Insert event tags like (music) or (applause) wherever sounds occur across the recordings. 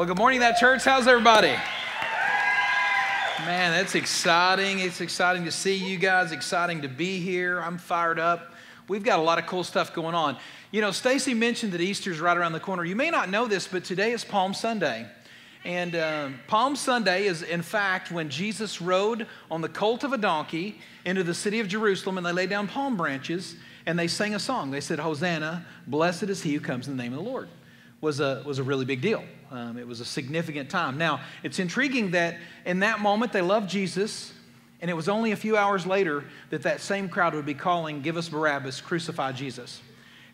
Well, good morning, that church. How's everybody? Man, that's exciting. It's exciting to see you guys, exciting to be here. I'm fired up. We've got a lot of cool stuff going on. You know, Stacy mentioned that Easter's right around the corner. You may not know this, but today is Palm Sunday. And uh, Palm Sunday is, in fact, when Jesus rode on the colt of a donkey into the city of Jerusalem and they laid down palm branches and they sang a song. They said, Hosanna, blessed is he who comes in the name of the Lord. Was a, was a really big deal. Um, it was a significant time. Now, it's intriguing that in that moment they loved Jesus, and it was only a few hours later that that same crowd would be calling, Give us Barabbas, crucify Jesus.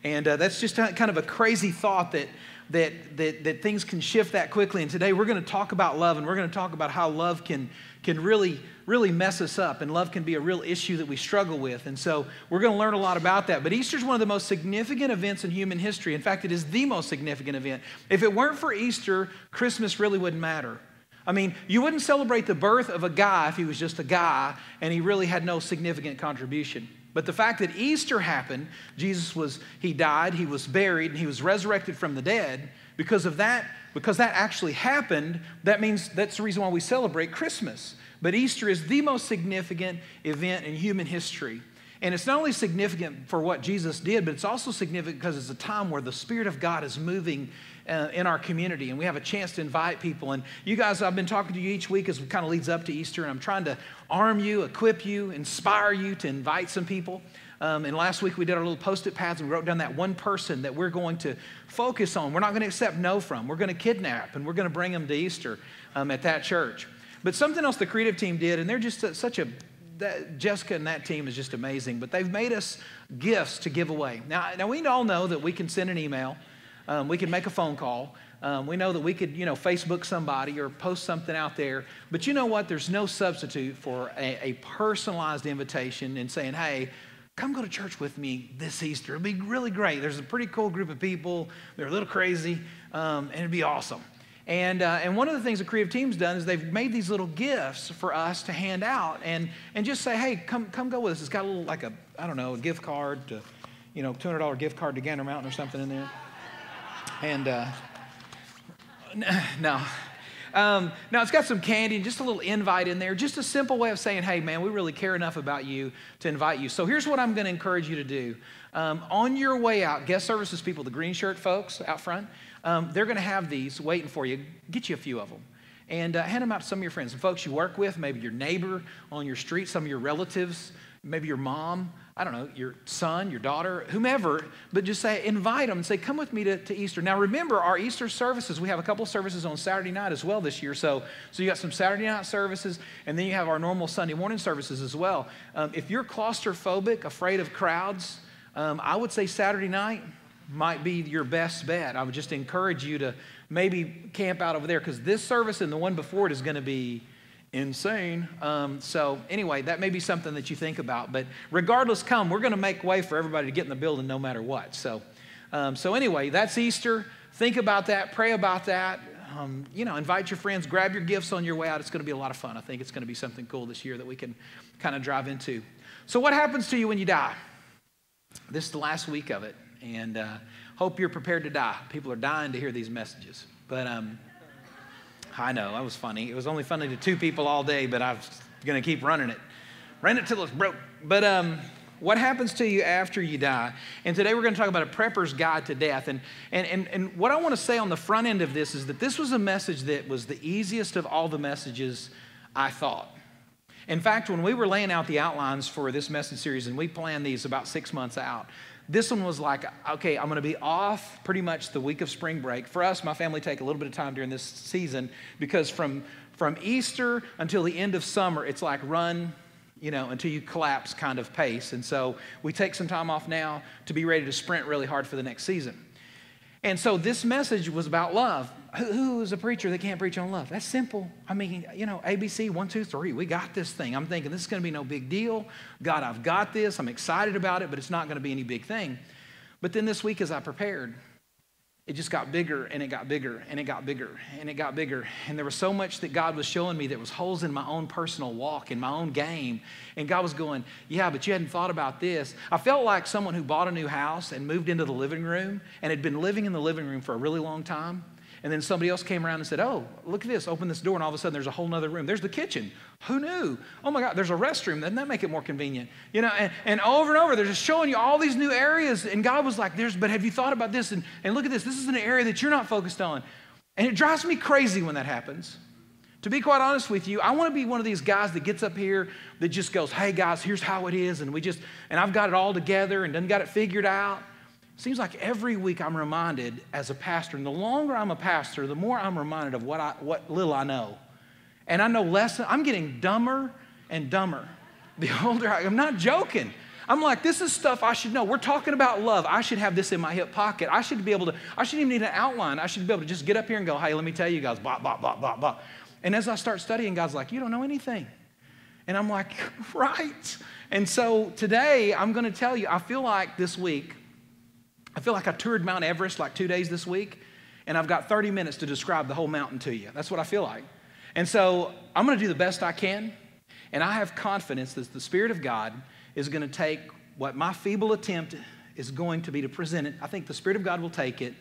And uh, that's just kind of a crazy thought that that, that, that things can shift that quickly. And today we're going to talk about love, and we're going to talk about how love can, can really, really mess us up, and love can be a real issue that we struggle with. And so we're going to learn a lot about that. But Easter is one of the most significant events in human history. In fact, it is the most significant event. If it weren't for Easter, Christmas really wouldn't matter. I mean, you wouldn't celebrate the birth of a guy if he was just a guy and he really had no significant contribution. But the fact that Easter happened, Jesus was, he died, he was buried, and he was resurrected from the dead, because of that, because that actually happened, that means that's the reason why we celebrate Christmas. But Easter is the most significant event in human history. And it's not only significant for what Jesus did, but it's also significant because it's a time where the Spirit of God is moving uh, in our community and we have a chance to invite people. And you guys, I've been talking to you each week as it kind of leads up to Easter, and I'm trying to arm you, equip you, inspire you to invite some people. Um, and last week we did our little post it pads and we wrote down that one person that we're going to focus on. We're not going to accept no from. We're going to kidnap and we're going to bring them to Easter um, at that church. But something else the creative team did, and they're just such a that Jessica and that team is just amazing. But they've made us gifts to give away. Now, now we all know that we can send an email um, we can make a phone call. Um, we know that we could, you know, Facebook somebody or post something out there. But you know what? There's no substitute for a, a personalized invitation and saying, hey, come go to church with me this Easter. It'll be really great. There's a pretty cool group of people. They're a little crazy, um, and it'd be awesome. And, uh, and one of the things the creative team's done is they've made these little gifts for us to hand out and, and just say, hey, come, come go with us. It's got a little, like a, I don't know, a gift card to, you know, $200 gift card to Gander Mountain or something in there. And uh, (sighs) no. Um, now, it's got some candy and just a little invite in there, just a simple way of saying, hey, man, we really care enough about you to invite you. So here's what I'm going to encourage you to do. Um, on your way out, guest services people, the green shirt folks out front, um, they're going to have these waiting for you. Get you a few of them. And uh, hand them out to some of your friends, some folks you work with, maybe your neighbor on your street, some of your relatives, maybe your mom. I don't know, your son, your daughter, whomever, but just say, invite them and say, come with me to, to Easter. Now, remember, our Easter services, we have a couple services on Saturday night as well this year. So, so you got some Saturday night services, and then you have our normal Sunday morning services as well. Um, if you're claustrophobic, afraid of crowds, um, I would say Saturday night might be your best bet. I would just encourage you to maybe camp out over there because this service and the one before it is going to be insane. Um, so, anyway, that may be something that you think about. But regardless, come. We're going to make way for everybody to get in the building no matter what. So, um, so anyway, that's Easter. Think about that. Pray about that. Um, you know, invite your friends. Grab your gifts on your way out. It's going to be a lot of fun. I think it's going to be something cool this year that we can kind of drive into. So, what happens to you when you die? This is the last week of it, and uh, hope you're prepared to die. People are dying to hear these messages. But um, I know, that was funny. It was only funny to two people all day, but I'm going to keep running it. Ran it till it's broke. But um, what happens to you after you die? And today we're going to talk about a prepper's guide to death. And, and, and, and what I want to say on the front end of this is that this was a message that was the easiest of all the messages I thought. In fact, when we were laying out the outlines for this message series, and we planned these about six months out, this one was like, okay, I'm going to be off pretty much the week of spring break. For us, my family take a little bit of time during this season because from, from Easter until the end of summer, it's like run, you know, until you collapse kind of pace. And so we take some time off now to be ready to sprint really hard for the next season. And so this message was about love. Who is a preacher that can't preach on love? That's simple. I mean, you know, ABC, one, two, three, we got this thing. I'm thinking this is going to be no big deal. God, I've got this. I'm excited about it, but it's not going to be any big thing. But then this week, as I prepared, it just got bigger and it got bigger and it got bigger and it got bigger. And there was so much that God was showing me that was holes in my own personal walk, in my own game. And God was going, Yeah, but you hadn't thought about this. I felt like someone who bought a new house and moved into the living room and had been living in the living room for a really long time. And then somebody else came around and said, Oh, look at this, open this door, and all of a sudden there's a whole other room. There's the kitchen. Who knew? Oh my God, there's a restroom. Doesn't that make it more convenient? You know, and, and over and over, they're just showing you all these new areas. And God was like, There's, but have you thought about this? And, and look at this. This is an area that you're not focused on. And it drives me crazy when that happens. To be quite honest with you, I want to be one of these guys that gets up here that just goes, Hey guys, here's how it is. And we just, and I've got it all together and done got it figured out. Seems like every week I'm reminded as a pastor, and the longer I'm a pastor, the more I'm reminded of what, I, what little I know. And I know less, I'm getting dumber and dumber. (laughs) The older I, I'm not joking. I'm like, this is stuff I should know. We're talking about love. I should have this in my hip pocket. I should be able to, I shouldn't even need an outline. I should be able to just get up here and go, hey, let me tell you guys, blah, blah, blah, blah, blah. And as I start studying, God's like, you don't know anything. And I'm like, (laughs) right. And so today, I'm going to tell you, I feel like this week, I feel like I toured Mount Everest like two days this week, and I've got 30 minutes to describe the whole mountain to you. That's what I feel like. And so I'm going to do the best I can, and I have confidence that the Spirit of God is going to take what my feeble attempt is going to be to present it. I think the Spirit of God will take it,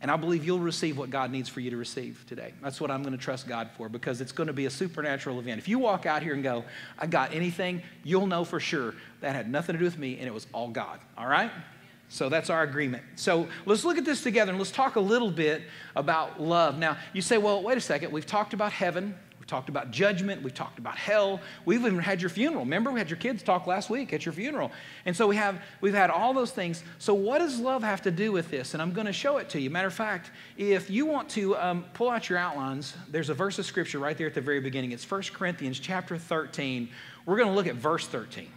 and I believe you'll receive what God needs for you to receive today. That's what I'm going to trust God for because it's going to be a supernatural event. If you walk out here and go, I got anything, you'll know for sure that had nothing to do with me and it was all God. All right? So that's our agreement. So let's look at this together and let's talk a little bit about love. Now, you say, well, wait a second. We've talked about heaven. We've talked about judgment. We've talked about hell. We've even had your funeral. Remember, we had your kids talk last week at your funeral. And so we have, we've had all those things. So what does love have to do with this? And I'm going to show it to you. Matter of fact, if you want to um, pull out your outlines, there's a verse of scripture right there at the very beginning. It's 1 Corinthians chapter 13. We're going to look at verse 13.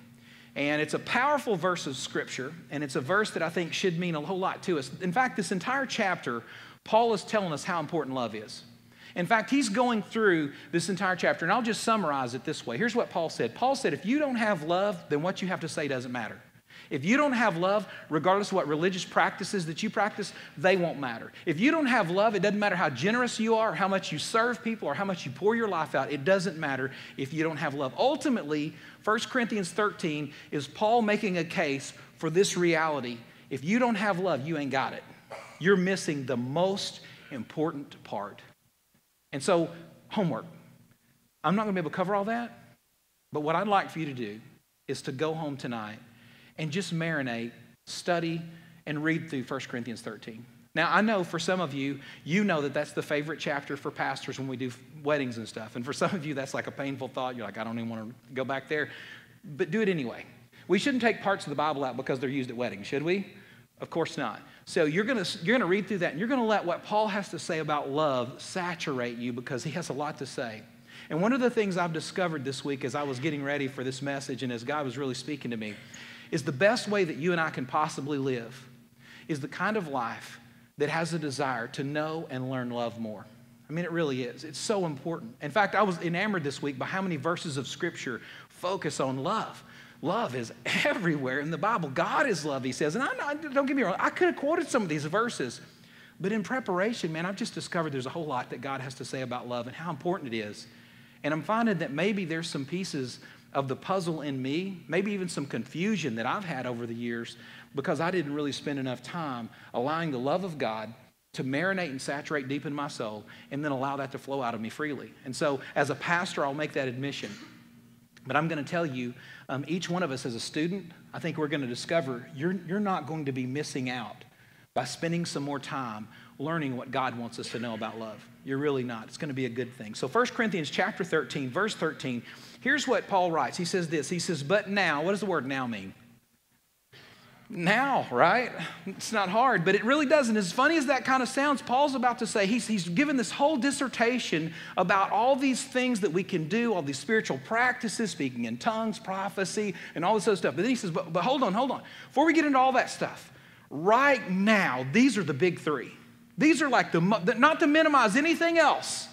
And it's a powerful verse of scripture, and it's a verse that I think should mean a whole lot to us. In fact, this entire chapter, Paul is telling us how important love is. In fact, he's going through this entire chapter, and I'll just summarize it this way. Here's what Paul said Paul said, If you don't have love, then what you have to say doesn't matter. If you don't have love, regardless of what religious practices that you practice, they won't matter. If you don't have love, it doesn't matter how generous you are, how much you serve people, or how much you pour your life out. It doesn't matter if you don't have love. Ultimately, 1 Corinthians 13 is Paul making a case for this reality. If you don't have love, you ain't got it. You're missing the most important part. And so, homework. I'm not going to be able to cover all that, but what I'd like for you to do is to go home tonight and just marinate, study, and read through 1 Corinthians 13. Now, I know for some of you, you know that that's the favorite chapter for pastors when we do weddings and stuff. And for some of you, that's like a painful thought. You're like, I don't even want to go back there. But do it anyway. We shouldn't take parts of the Bible out because they're used at weddings, should we? Of course not. So you're going to you're to read through that and you're going to let what Paul has to say about love saturate you because he has a lot to say. And one of the things I've discovered this week as I was getting ready for this message and as God was really speaking to me is the best way that you and I can possibly live is the kind of life that has a desire to know and learn love more. I mean, it really is. It's so important. In fact, I was enamored this week by how many verses of Scripture focus on love. Love is (laughs) everywhere in the Bible. God is love, he says. And I, don't get me wrong, I could have quoted some of these verses, but in preparation, man, I've just discovered there's a whole lot that God has to say about love and how important it is. And I'm finding that maybe there's some pieces of the puzzle in me, maybe even some confusion that I've had over the years because I didn't really spend enough time allowing the love of God to marinate and saturate deep in my soul and then allow that to flow out of me freely. And so, as a pastor, I'll make that admission. But I'm going to tell you, um, each one of us as a student, I think we're going to discover you're, you're not going to be missing out by spending some more time learning what God wants us to know about love. You're really not. It's going to be a good thing. So 1 Corinthians chapter 13, verse 13, here's what Paul writes. He says this. He says, "But now, what does the word now mean?" Now, right? It's not hard, but it really doesn't. As funny as that kind of sounds, Paul's about to say, he's, he's given this whole dissertation about all these things that we can do, all these spiritual practices, speaking in tongues, prophecy, and all this other stuff. But then he says, but, but hold on, hold on. Before we get into all that stuff, right now, these are the big three. These are like the, not to minimize anything else,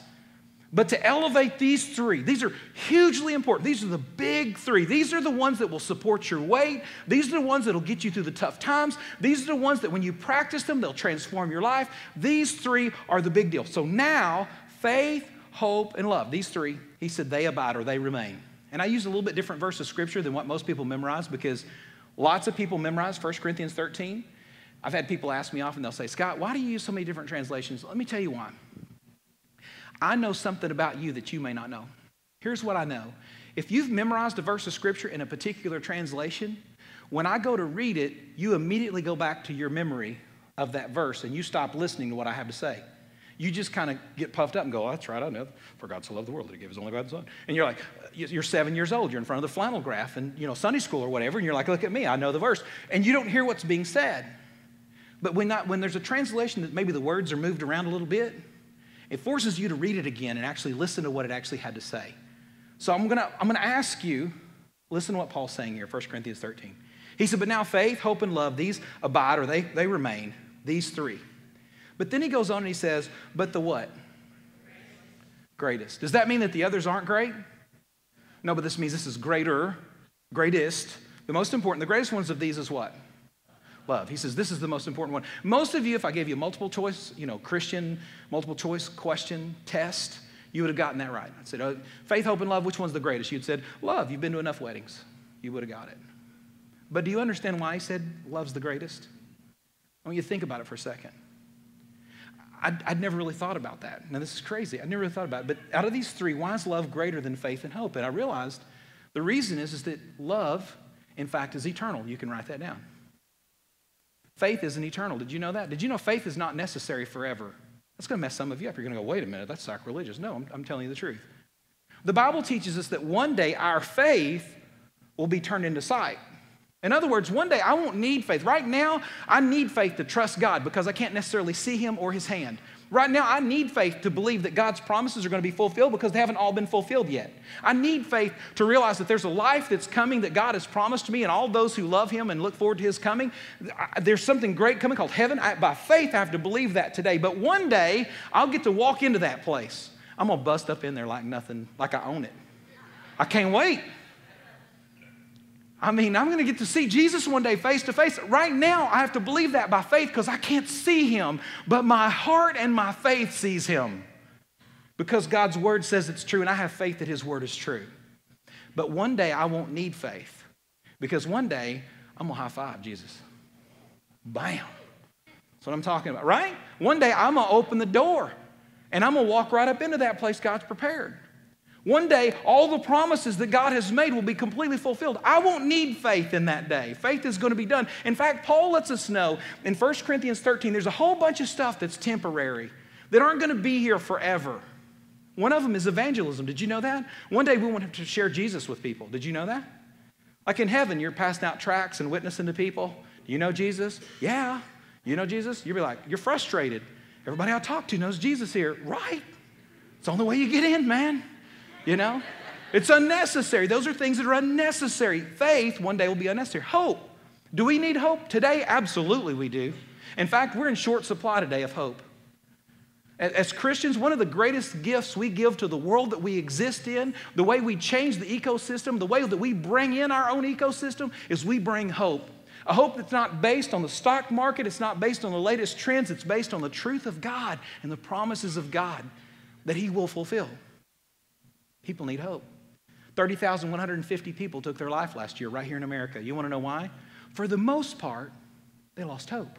but to elevate these three. These are hugely important. These are the big three. These are the ones that will support your weight. These are the ones that will get you through the tough times. These are the ones that when you practice them, they'll transform your life. These three are the big deal. So now, faith, hope, and love. These three, he said, they abide or they remain. And I use a little bit different verse of scripture than what most people memorize because lots of people memorize 1 Corinthians 13. I've had people ask me often, they'll say, Scott, why do you use so many different translations? Let me tell you why. I know something about you that you may not know. Here's what I know. If you've memorized a verse of scripture in a particular translation, when I go to read it, you immediately go back to your memory of that verse and you stop listening to what I have to say. You just kind of get puffed up and go, oh, that's right, I know. For God so loved the world that he gave his only begotten son. And you're like, you're seven years old, you're in front of the flannel graph and, you know, Sunday school or whatever, and you're like, look at me, I know the verse. And you don't hear what's being said. But when, not, when there's a translation that maybe the words are moved around a little bit, it forces you to read it again and actually listen to what it actually had to say. So I'm gonna, I'm gonna ask you, listen to what Paul's saying here, 1 Corinthians 13. He said, But now faith, hope, and love, these abide or they, they remain, these three. But then he goes on and he says, But the what? Greatest. Does that mean that the others aren't great? No, but this means this is greater, greatest. The most important, the greatest ones of these is what? Love. He says this is the most important one. Most of you, if I gave you a multiple choice, you know, Christian multiple choice question test, you would have gotten that right. I said, oh, faith, hope, and love, which one's the greatest? You'd said, love. You've been to enough weddings. You would have got it. But do you understand why he said love's the greatest? I want you to think about it for a second. I'd, I'd, never really thought about that. Now, this is crazy. I never really thought about it. But out of these three, why is love greater than faith and hope? And I realized the reason is, is that love, in fact, is eternal. You can write that down. Faith isn't eternal. Did you know that? Did you know faith is not necessary forever? That's going to mess some of you up. You're going to go, wait a minute, that's sacrilegious. No, I'm, I'm telling you the truth. The Bible teaches us that one day our faith will be turned into sight. In other words, one day I won't need faith. Right now, I need faith to trust God because I can't necessarily see Him or His hand. Right now, I need faith to believe that God's promises are going to be fulfilled because they haven't all been fulfilled yet. I need faith to realize that there's a life that's coming that God has promised me and all those who love Him and look forward to His coming. There's something great coming called heaven. I, by faith, I have to believe that today. But one day, I'll get to walk into that place. I'm going to bust up in there like nothing, like I own it. I can't wait. I mean, I'm going to get to see Jesus one day face to face. Right now, I have to believe that by faith because I can't see him, but my heart and my faith sees him because God's word says it's true, and I have faith that his word is true. But one day, I won't need faith because one day, I'm going to high five Jesus. Bam. That's what I'm talking about, right? One day, I'm going to open the door and I'm going to walk right up into that place God's prepared. One day, all the promises that God has made will be completely fulfilled. I won't need faith in that day. Faith is going to be done. In fact, Paul lets us know in 1 Corinthians 13, there's a whole bunch of stuff that's temporary, that aren't going to be here forever. One of them is evangelism. Did you know that? One day we want to share Jesus with people. Did you know that? Like in heaven, you're passing out tracts and witnessing to people. Do you know Jesus? Yeah. You know Jesus? You'll be like, you're frustrated. Everybody I talk to knows Jesus here. Right. It's the only way you get in, man you know? It's unnecessary. Those are things that are unnecessary. Faith one day will be unnecessary. Hope. Do we need hope today? Absolutely, we do. In fact, we're in short supply today of hope. As Christians, one of the greatest gifts we give to the world that we exist in, the way we change the ecosystem, the way that we bring in our own ecosystem, is we bring hope. A hope that's not based on the stock market, it's not based on the latest trends, it's based on the truth of God and the promises of God that He will fulfill. People need hope. 30,150 people took their life last year right here in America. You want to know why? For the most part, they lost hope.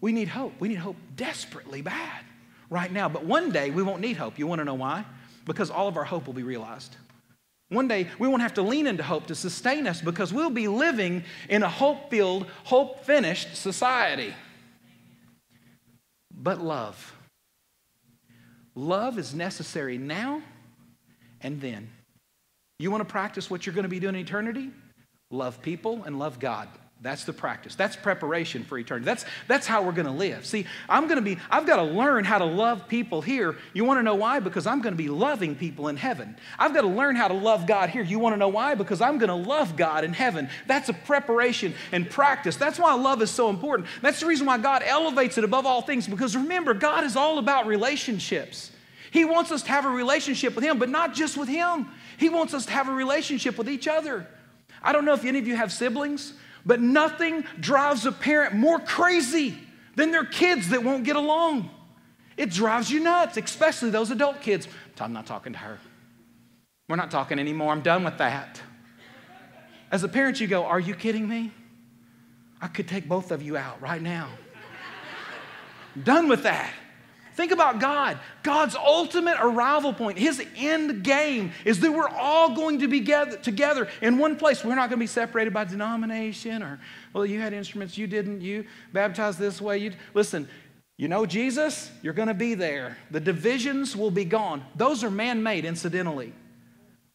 We need hope. We need hope desperately bad right now. But one day we won't need hope. You want to know why? Because all of our hope will be realized. One day we won't have to lean into hope to sustain us because we'll be living in a hope filled, hope finished society. But love. Love is necessary now and then. You want to practice what you're going to be doing in eternity? Love people and love God. That's the practice. That's preparation for eternity. That's, that's how we're going to live. See, I'm going to be, I've got to learn how to love people here. You want to know why? Because I'm going to be loving people in heaven. I've got to learn how to love God here. You want to know why? Because I'm going to love God in heaven. That's a preparation and practice. That's why love is so important. That's the reason why God elevates it above all things. Because remember, God is all about relationships. He wants us to have a relationship with Him, but not just with Him. He wants us to have a relationship with each other. I don't know if any of you have siblings, but nothing drives a parent more crazy than their kids that won't get along. It drives you nuts, especially those adult kids. I'm not talking to her. We're not talking anymore. I'm done with that. As a parent, you go, Are you kidding me? I could take both of you out right now. (laughs) done with that. Think about God. God's ultimate arrival point, his end game, is that we're all going to be together in one place. We're not going to be separated by denomination or, well, you had instruments, you didn't, you baptized this way. You Listen, you know Jesus, you're going to be there. The divisions will be gone. Those are man made, incidentally.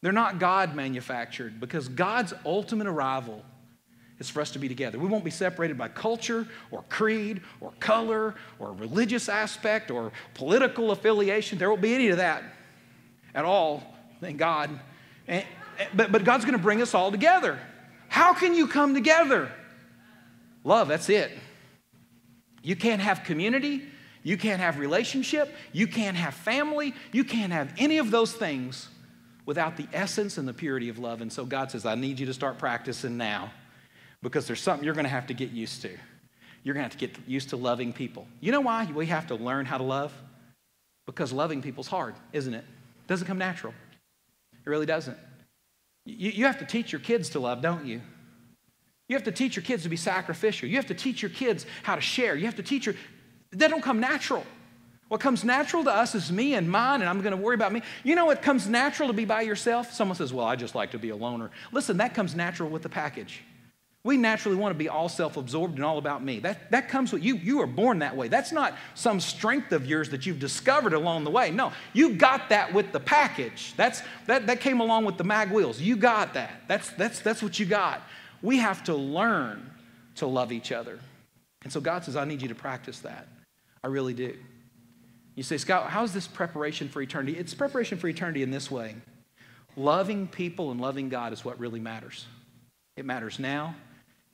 They're not God manufactured because God's ultimate arrival is for us to be together. We won't be separated by culture or creed or color or religious aspect or political affiliation. There won't be any of that at all, thank God. And, but, but God's going to bring us all together. How can you come together? Love, that's it. You can't have community, you can't have relationship, you can't have family, you can't have any of those things without the essence and the purity of love. And so God says, I need you to start practicing now because there's something you're going to have to get used to. You're going to have to get used to loving people. You know why we have to learn how to love? Because loving people's hard, isn't it? It doesn't come natural. It really doesn't. You, you have to teach your kids to love, don't you? You have to teach your kids to be sacrificial. You have to teach your kids how to share. You have to teach your, that don't come natural. What comes natural to us is me and mine, and I'm going to worry about me. You know what comes natural to be by yourself? Someone says, Well, I just like to be a loner. Listen, that comes natural with the package. We naturally want to be all self absorbed and all about me. That, that comes with you. You are born that way. That's not some strength of yours that you've discovered along the way. No, you got that with the package. That's, that, that came along with the mag wheels. You got that. That's, that's, that's what you got. We have to learn to love each other. And so God says, I need you to practice that. I really do. You say, Scott, how's this preparation for eternity? It's preparation for eternity in this way loving people and loving God is what really matters. It matters now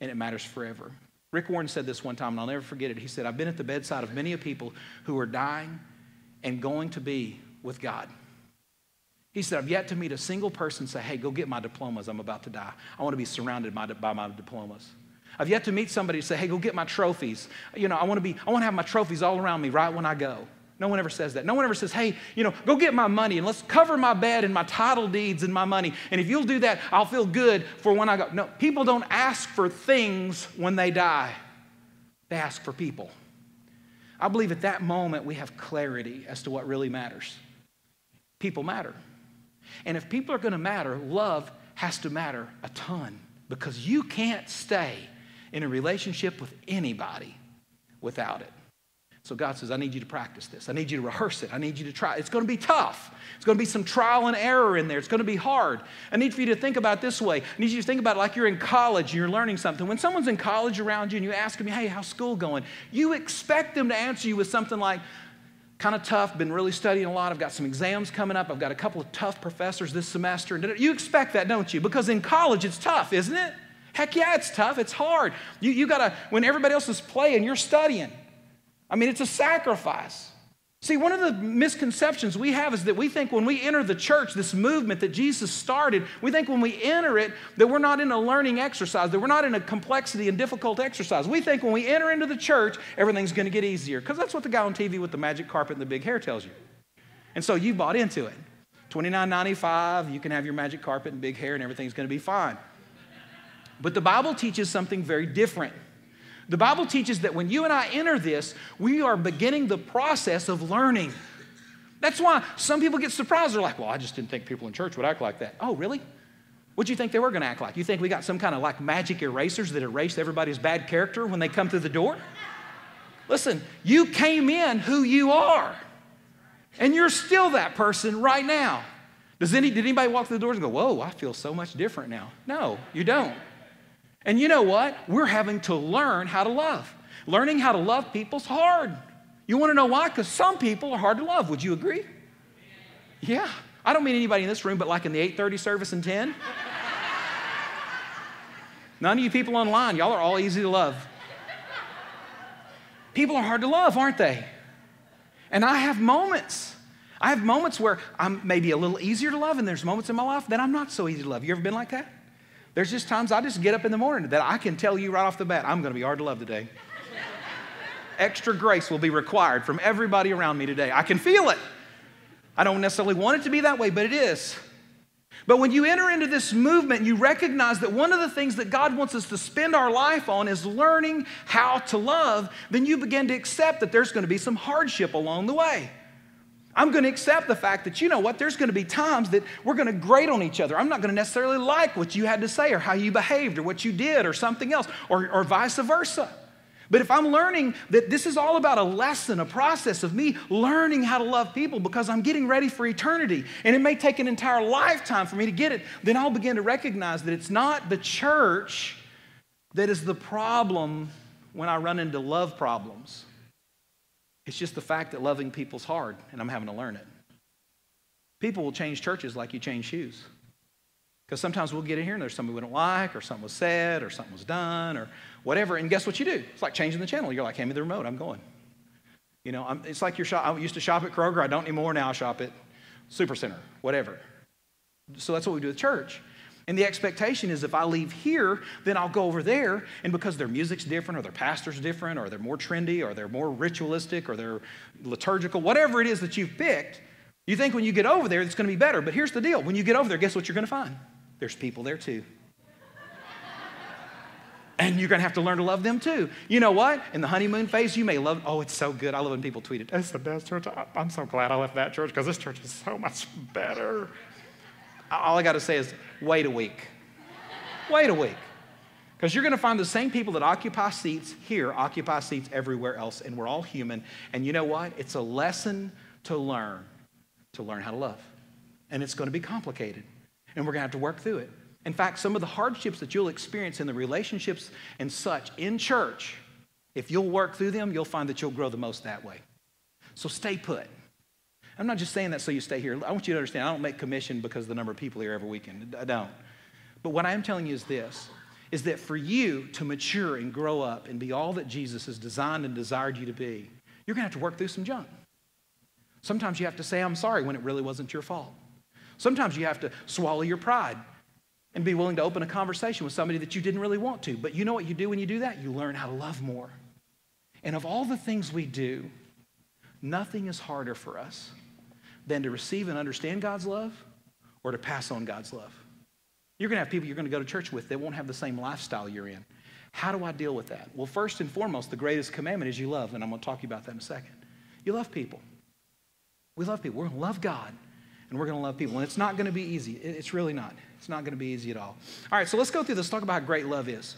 and it matters forever. Rick Warren said this one time, and I'll never forget it. He said, I've been at the bedside of many people who are dying and going to be with God. He said, I've yet to meet a single person say, hey, go get my diplomas. I'm about to die. I want to be surrounded by, by my diplomas. I've yet to meet somebody say, hey, go get my trophies. You know, I want to be, I want to have my trophies all around me right when I go. No one ever says that. No one ever says, hey, you know, go get my money and let's cover my bed and my title deeds and my money. And if you'll do that, I'll feel good for when I go. No, people don't ask for things when they die, they ask for people. I believe at that moment we have clarity as to what really matters. People matter. And if people are going to matter, love has to matter a ton because you can't stay in a relationship with anybody without it. So God says, I need you to practice this. I need you to rehearse it. I need you to try. It's going to be tough. It's going to be some trial and error in there. It's going to be hard. I need for you to think about it this way. I need you to think about it like you're in college and you're learning something. When someone's in college around you and you ask them, hey, how's school going? You expect them to answer you with something like, kind of tough, been really studying a lot. I've got some exams coming up. I've got a couple of tough professors this semester. You expect that, don't you? Because in college, it's tough, isn't it? Heck yeah, it's tough. It's hard. You, you got to, when everybody else is playing, you're studying. I mean, it's a sacrifice. See, one of the misconceptions we have is that we think when we enter the church, this movement that Jesus started, we think when we enter it that we're not in a learning exercise, that we're not in a complexity and difficult exercise. We think when we enter into the church, everything's going to get easier because that's what the guy on TV with the magic carpet and the big hair tells you. And so you bought into it. $29.95, you can have your magic carpet and big hair and everything's going to be fine. But the Bible teaches something very different. The Bible teaches that when you and I enter this, we are beginning the process of learning. That's why some people get surprised. They're like, well, I just didn't think people in church would act like that. Oh, really? What do you think they were going to act like? You think we got some kind of like magic erasers that erase everybody's bad character when they come through the door? Listen, you came in who you are, and you're still that person right now. Does any, did anybody walk through the doors and go, Whoa, I feel so much different now? No, you don't. And you know what? We're having to learn how to love. Learning how to love people's hard. You want to know why? Because some people are hard to love. Would you agree? Yeah. I don't mean anybody in this room, but like in the 8:30 service and 10. None of you people online, y'all are all easy to love. People are hard to love, aren't they? And I have moments. I have moments where I'm maybe a little easier to love, and there's moments in my life that I'm not so easy to love. You ever been like that? There's just times I just get up in the morning that I can tell you right off the bat, I'm going to be hard to love today. Extra grace will be required from everybody around me today. I can feel it. I don't necessarily want it to be that way, but it is. But when you enter into this movement, you recognize that one of the things that God wants us to spend our life on is learning how to love, then you begin to accept that there's going to be some hardship along the way. I'm going to accept the fact that, you know what, there's going to be times that we're going to grate on each other. I'm not going to necessarily like what you had to say or how you behaved or what you did or something else or, or vice versa. But if I'm learning that this is all about a lesson, a process of me learning how to love people because I'm getting ready for eternity, and it may take an entire lifetime for me to get it, then I'll begin to recognize that it's not the church that is the problem when I run into love problems. It's just the fact that loving people's hard, and I'm having to learn it. People will change churches like you change shoes. Because sometimes we'll get in here and there's something we don't like, or something was said, or something was done, or whatever. And guess what you do? It's like changing the channel. You're like, hand me the remote, I'm going. You know, I'm, it's like you're shop, I used to shop at Kroger, I don't anymore. Now I shop at Supercenter, whatever. So that's what we do at church. And the expectation is if I leave here, then I'll go over there. And because their music's different, or their pastor's different, or they're more trendy, or they're more ritualistic, or they're liturgical, whatever it is that you've picked, you think when you get over there, it's going to be better. But here's the deal when you get over there, guess what you're going to find? There's people there too. (laughs) And you're gonna have to learn to love them too. You know what? In the honeymoon phase, you may love, oh, it's so good. I love when people tweet it. It's the best church. I'm so glad I left that church because this church is so much better. All I gotta say is, wait a week. Wait a week. Because you're going to find the same people that occupy seats here occupy seats everywhere else, and we're all human. And you know what? It's a lesson to learn, to learn how to love. And it's going to be complicated, and we're going to have to work through it. In fact, some of the hardships that you'll experience in the relationships and such in church, if you'll work through them, you'll find that you'll grow the most that way. So stay put. I'm not just saying that so you stay here. I want you to understand I don't make commission because of the number of people here every weekend. I don't. But what I am telling you is this is that for you to mature and grow up and be all that Jesus has designed and desired you to be, you're going to have to work through some junk. Sometimes you have to say, I'm sorry, when it really wasn't your fault. Sometimes you have to swallow your pride and be willing to open a conversation with somebody that you didn't really want to. But you know what you do when you do that? You learn how to love more. And of all the things we do, nothing is harder for us than to receive and understand God's love or to pass on God's love. You're going to have people you're going to go to church with that won't have the same lifestyle you're in. How do I deal with that? Well, first and foremost, the greatest commandment is you love, and I'm going to talk to you about that in a second. You love people. We love people. We're going to love God, and we're going to love people. And it's not going to be easy. It's really not. It's not going to be easy at all. All right, so let's go through this, talk about how great love is.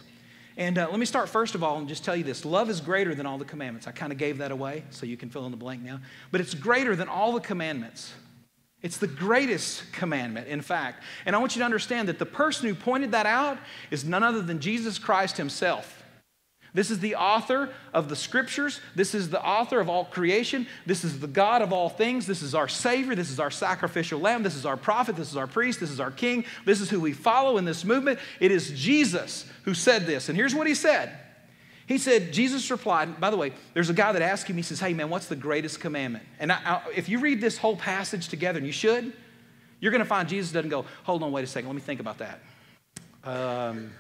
And uh, let me start first of all and just tell you this love is greater than all the commandments. I kind of gave that away, so you can fill in the blank now. But it's greater than all the commandments. It's the greatest commandment, in fact. And I want you to understand that the person who pointed that out is none other than Jesus Christ himself. This is the author of the scriptures. This is the author of all creation. This is the God of all things. This is our Savior. This is our sacrificial lamb. This is our prophet. This is our priest. This is our king. This is who we follow in this movement. It is Jesus who said this. And here's what he said He said, Jesus replied, by the way, there's a guy that asked him, he says, Hey, man, what's the greatest commandment? And I, I, if you read this whole passage together, and you should, you're going to find Jesus doesn't go, Hold on, wait a second, let me think about that. Um,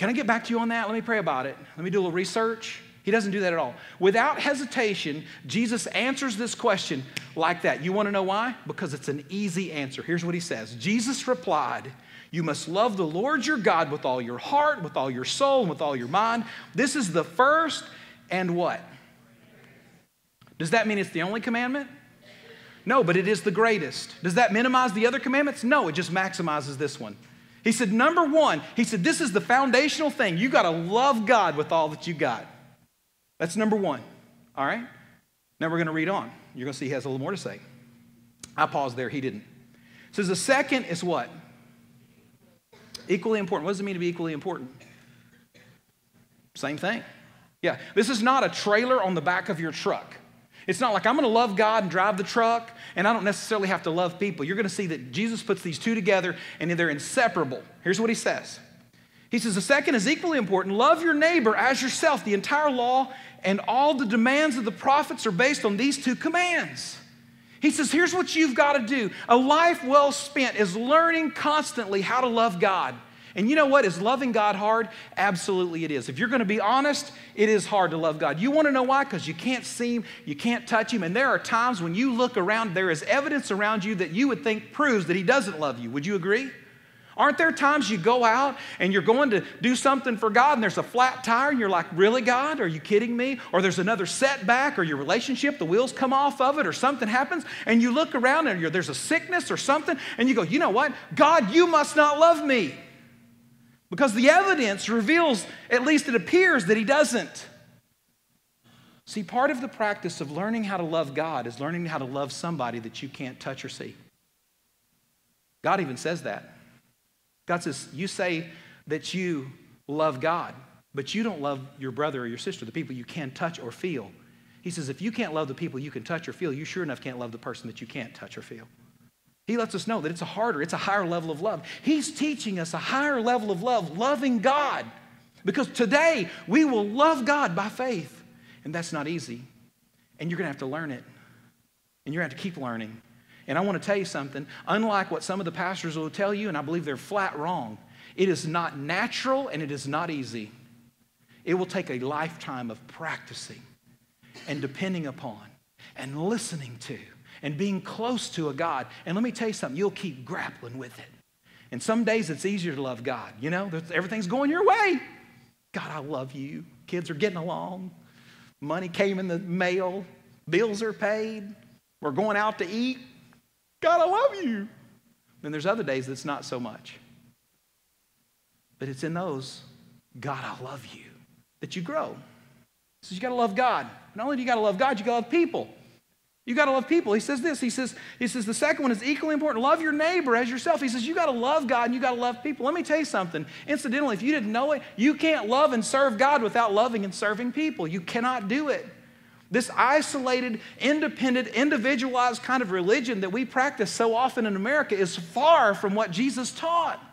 can I get back to you on that? Let me pray about it. Let me do a little research. He doesn't do that at all. Without hesitation, Jesus answers this question like that. You want to know why? Because it's an easy answer. Here's what he says Jesus replied, You must love the Lord your God with all your heart, with all your soul, and with all your mind. This is the first and what? Does that mean it's the only commandment? No, but it is the greatest. Does that minimize the other commandments? No, it just maximizes this one. He said, number one, he said, this is the foundational thing. You got to love God with all that you got. That's number one. All right? Now we're going to read on. You're going to see he has a little more to say. I paused there. He didn't. says the second is what? Equally important. What does it mean to be equally important? Same thing. Yeah. This is not a trailer on the back of your truck. It's not like I'm going to love God and drive the truck, and I don't necessarily have to love people. You're going to see that Jesus puts these two together, and they're inseparable. Here's what he says He says, The second is equally important love your neighbor as yourself. The entire law and all the demands of the prophets are based on these two commands. He says, Here's what you've got to do. A life well spent is learning constantly how to love God. And you know what? Is loving God hard? Absolutely it is. If you're going to be honest, it is hard to love God. You want to know why? Because you can't see Him, you can't touch Him. And there are times when you look around, there is evidence around you that you would think proves that He doesn't love you. Would you agree? Aren't there times you go out and you're going to do something for God and there's a flat tire and you're like, really, God? Are you kidding me? Or there's another setback or your relationship, the wheels come off of it or something happens and you look around and there's a sickness or something and you go, you know what? God, you must not love me. Because the evidence reveals, at least it appears, that He doesn't. See, part of the practice of learning how to love God is learning how to love somebody that you can't touch or see. God even says that. God says, You say that you love God, but you don't love your brother or your sister, the people you can touch or feel. He says, If you can't love the people you can touch or feel, you sure enough can't love the person that you can't touch or feel. He lets us know that it's a harder, it's a higher level of love. He's teaching us a higher level of love, loving God. Because today we will love God by faith, and that's not easy. And you're going to have to learn it, and you're going to have to keep learning. And I want to tell you something. Unlike what some of the pastors will tell you, and I believe they're flat wrong, it is not natural and it is not easy. It will take a lifetime of practicing and depending upon and listening to and being close to a God. And let me tell you something, you'll keep grappling with it. And some days it's easier to love God. You know, everything's going your way. God, I love you. Kids are getting along. Money came in the mail. Bills are paid. We're going out to eat. God, I love you. Then there's other days that's not so much. But it's in those, God, I love you, that you grow. So you got to love God. Not only do you got to love God, you got to love people. You got to love people. He says this. He says, he says the second one is equally important. Love your neighbor as yourself. He says you got to love God and you got to love people. Let me tell you something. Incidentally, if you didn't know it, you can't love and serve God without loving and serving people. You cannot do it. This isolated, independent, individualized kind of religion that we practice so often in America is far from what Jesus taught.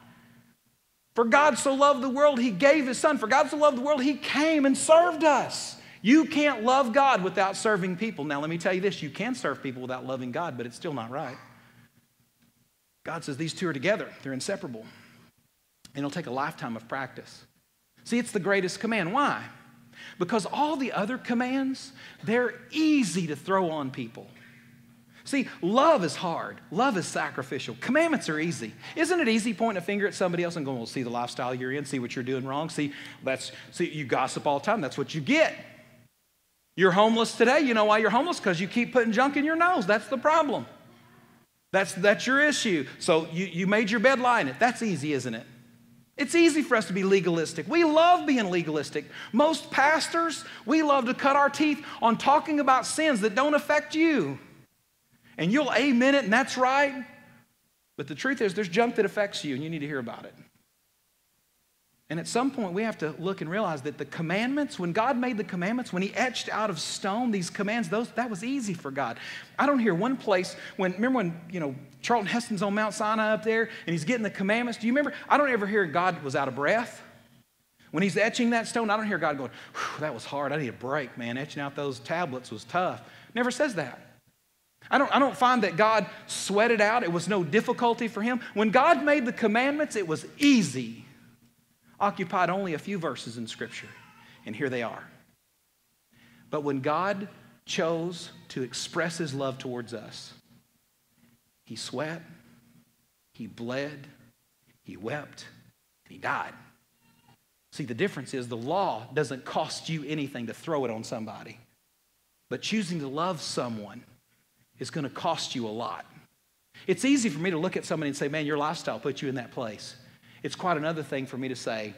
For God so loved the world, He gave His Son. For God so loved the world, He came and served us. You can't love God without serving people. Now, let me tell you this you can serve people without loving God, but it's still not right. God says these two are together, they're inseparable. And it'll take a lifetime of practice. See, it's the greatest command. Why? Because all the other commands, they're easy to throw on people. See, love is hard. Love is sacrificial. Commandments are easy. Isn't it easy pointing a finger at somebody else and going, well, see the lifestyle you're in, see what you're doing wrong, see, that's, see, you gossip all the time, that's what you get. You're homeless today. You know why you're homeless? Because you keep putting junk in your nose. That's the problem. That's, that's your issue. So you, you made your bed, lie in it. That's easy, isn't it? It's easy for us to be legalistic. We love being legalistic. Most pastors, we love to cut our teeth on talking about sins that don't affect you. And you'll amen it, and that's right. But the truth is, there's junk that affects you, and you need to hear about it. And at some point, we have to look and realize that the commandments, when God made the commandments, when He etched out of stone these commands, those, that was easy for God. I don't hear one place when, remember when, you know, Charlton Heston's on Mount Sinai up there and he's getting the commandments? Do you remember? I don't ever hear God was out of breath. When he's etching that stone, I don't hear God going, that was hard. I need a break, man. Etching out those tablets was tough. Never says that. I don't, I don't find that God sweated out. It was no difficulty for him. When God made the commandments, it was easy occupied only a few verses in Scripture, and here they are. But when God chose to express his love towards us, he sweat, he bled, he wept, and he died. See, the difference is the law doesn't cost you anything to throw it on somebody, but choosing to love someone is going to cost you a lot. It's easy for me to look at somebody and say, man, your lifestyle put you in that place. It's quite another thing for me to say,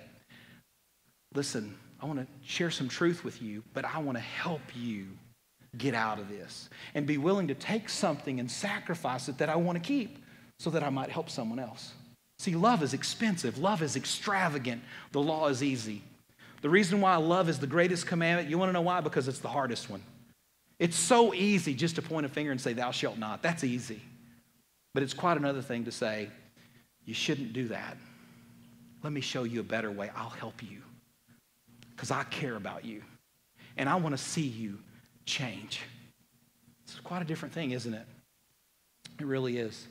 listen, I want to share some truth with you, but I want to help you get out of this and be willing to take something and sacrifice it that I want to keep so that I might help someone else. See, love is expensive, love is extravagant, the law is easy. The reason why love is the greatest commandment, you want to know why? Because it's the hardest one. It's so easy just to point a finger and say, Thou shalt not. That's easy. But it's quite another thing to say, You shouldn't do that. Let me show you a better way. I'll help you because I care about you and I want to see you change. It's quite a different thing, isn't it? It really is.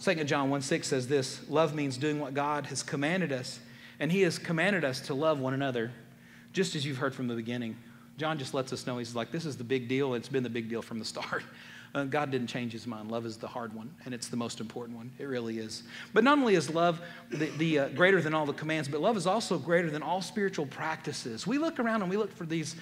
2 John 1 6 says this love means doing what God has commanded us, and He has commanded us to love one another, just as you've heard from the beginning. John just lets us know he's like, this is the big deal. It's been the big deal from the start. (laughs) Uh, God didn't change his mind. Love is the hard one, and it's the most important one. It really is. But not only is love the, the uh, greater than all the commands, but love is also greater than all spiritual practices. We look around and we look for these